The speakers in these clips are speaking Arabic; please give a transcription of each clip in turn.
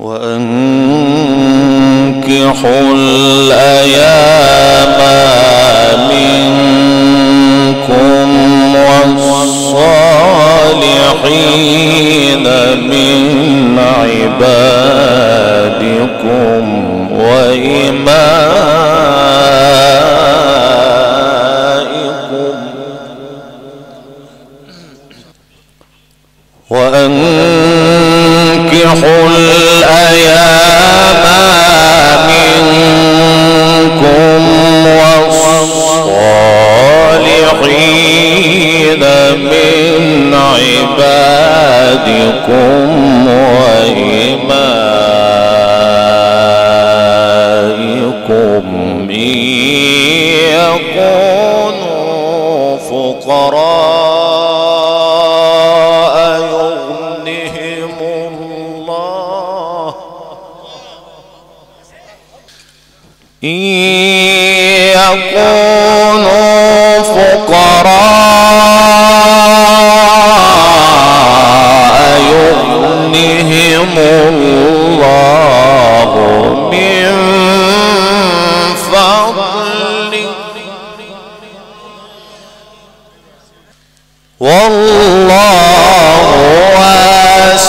وأنكحوا الأيام منكم والصالحين من عبادكم يكونوا فقراء يغنهم الله. إن يكونوا فقراء يغنهم الله.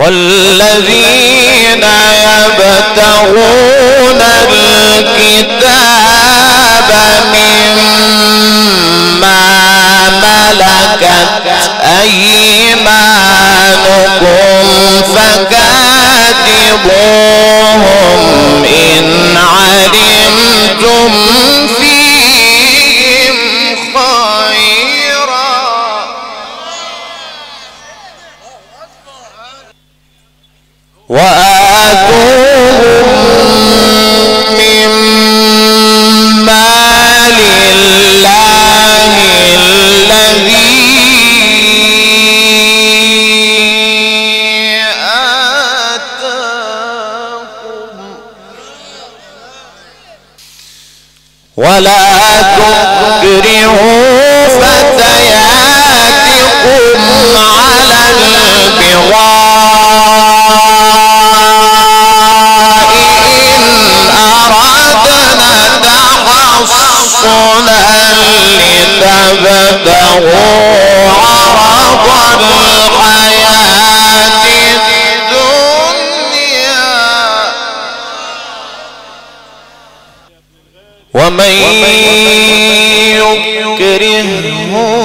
والذين يبتغون الكتاب مما ملكت أيمانكم فكاتبوهم إن علمتم وآتوهم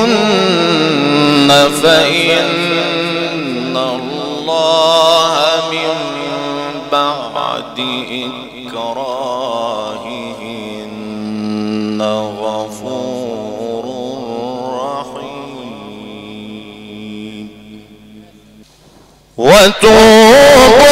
يكرهن فإن الله من بعد إكراههن غفور رحيم. وتوبوا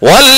والذين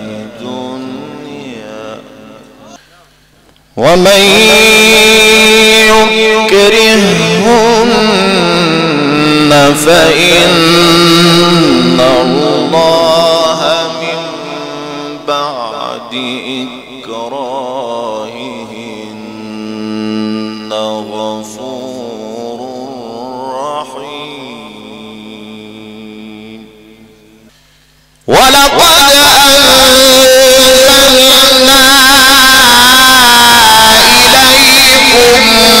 ومن يكرهن فإن الله من بعد إكراههن غفور رحيم. ولقد Amém.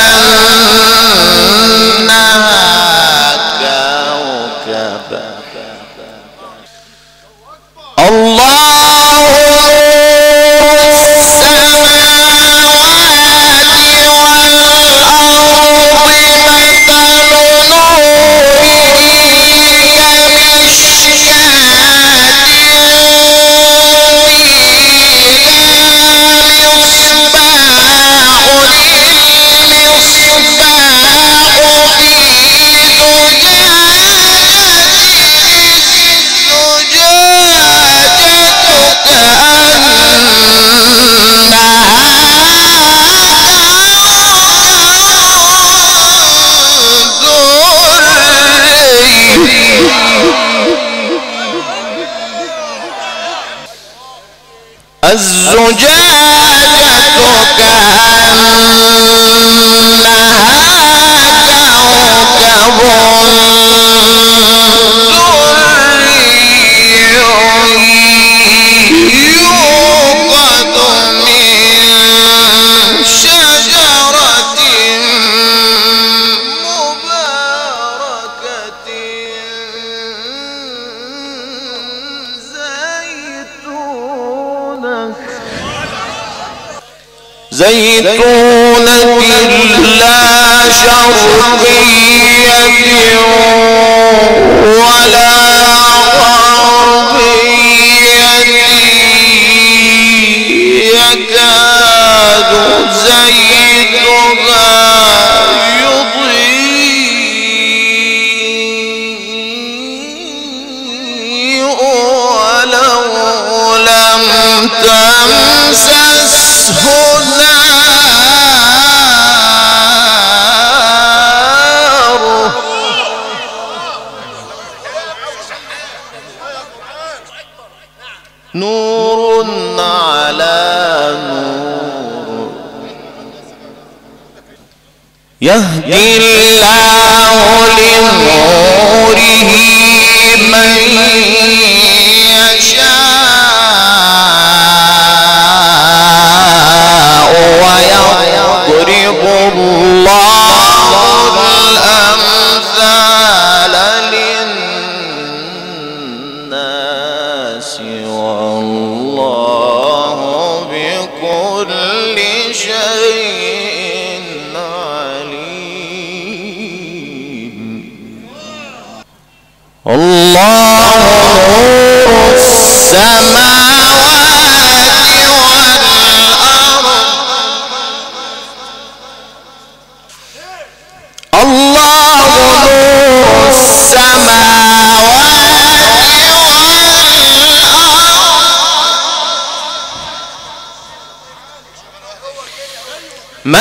زيتونة لا شرقية ولا نور على نور. يهدي الله لنوره من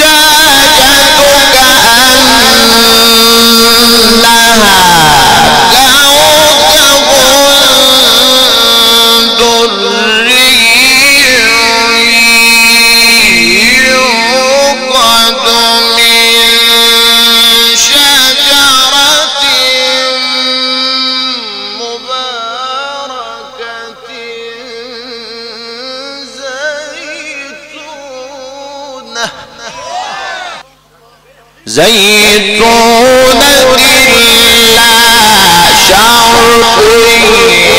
زوجتك أنها زيتونة لا شرقية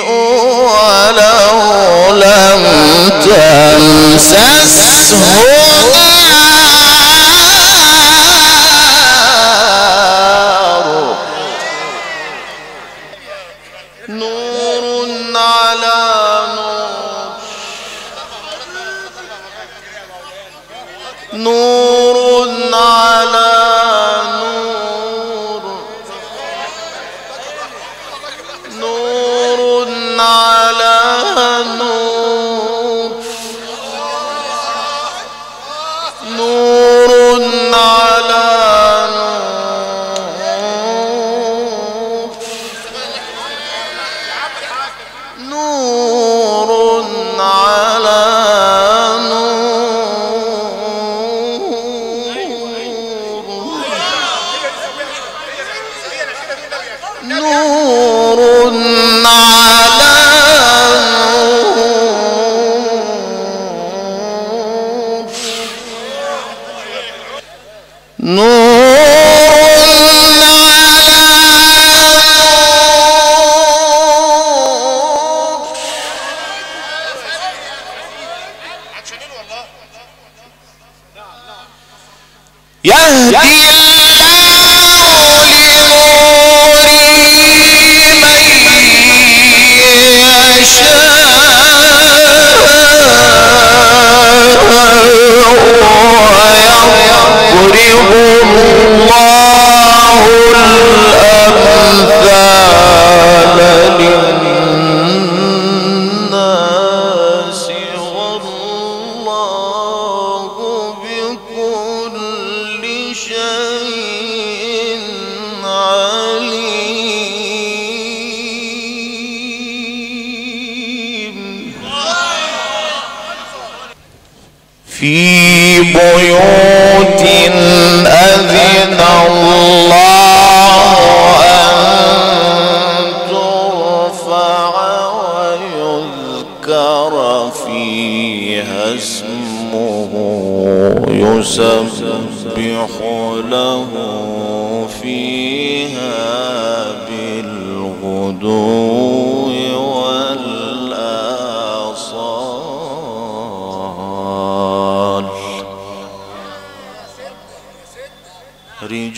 ولو لم تمسسه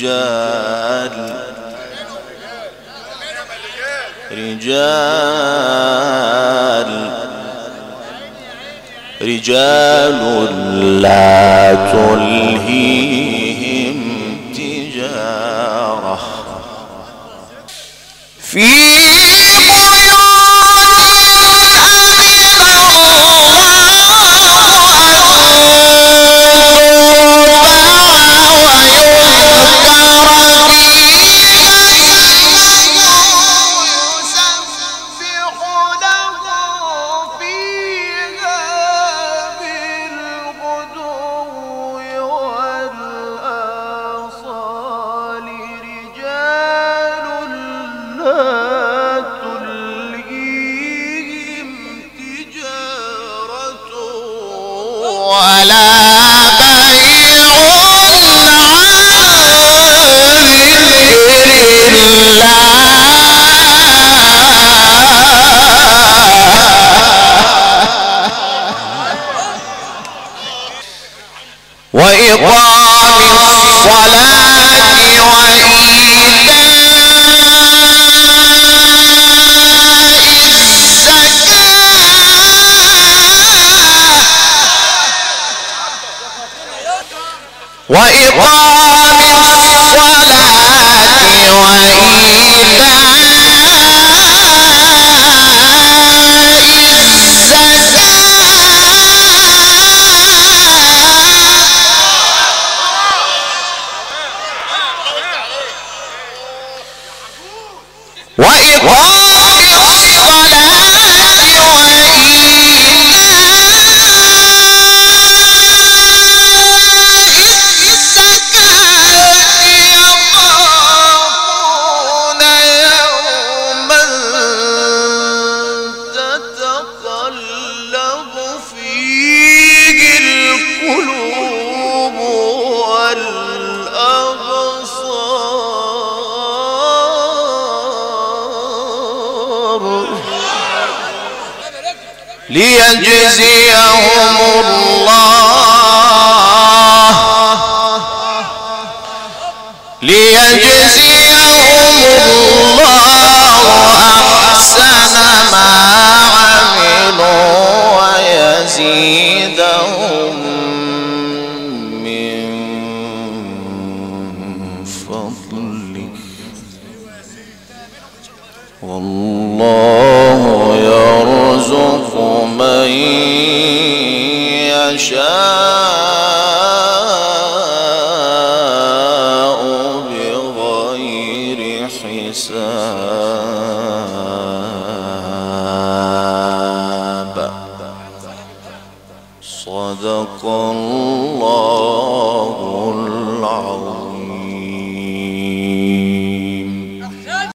رجال. رجال. رجال لا تلهيهم. ويزيدهم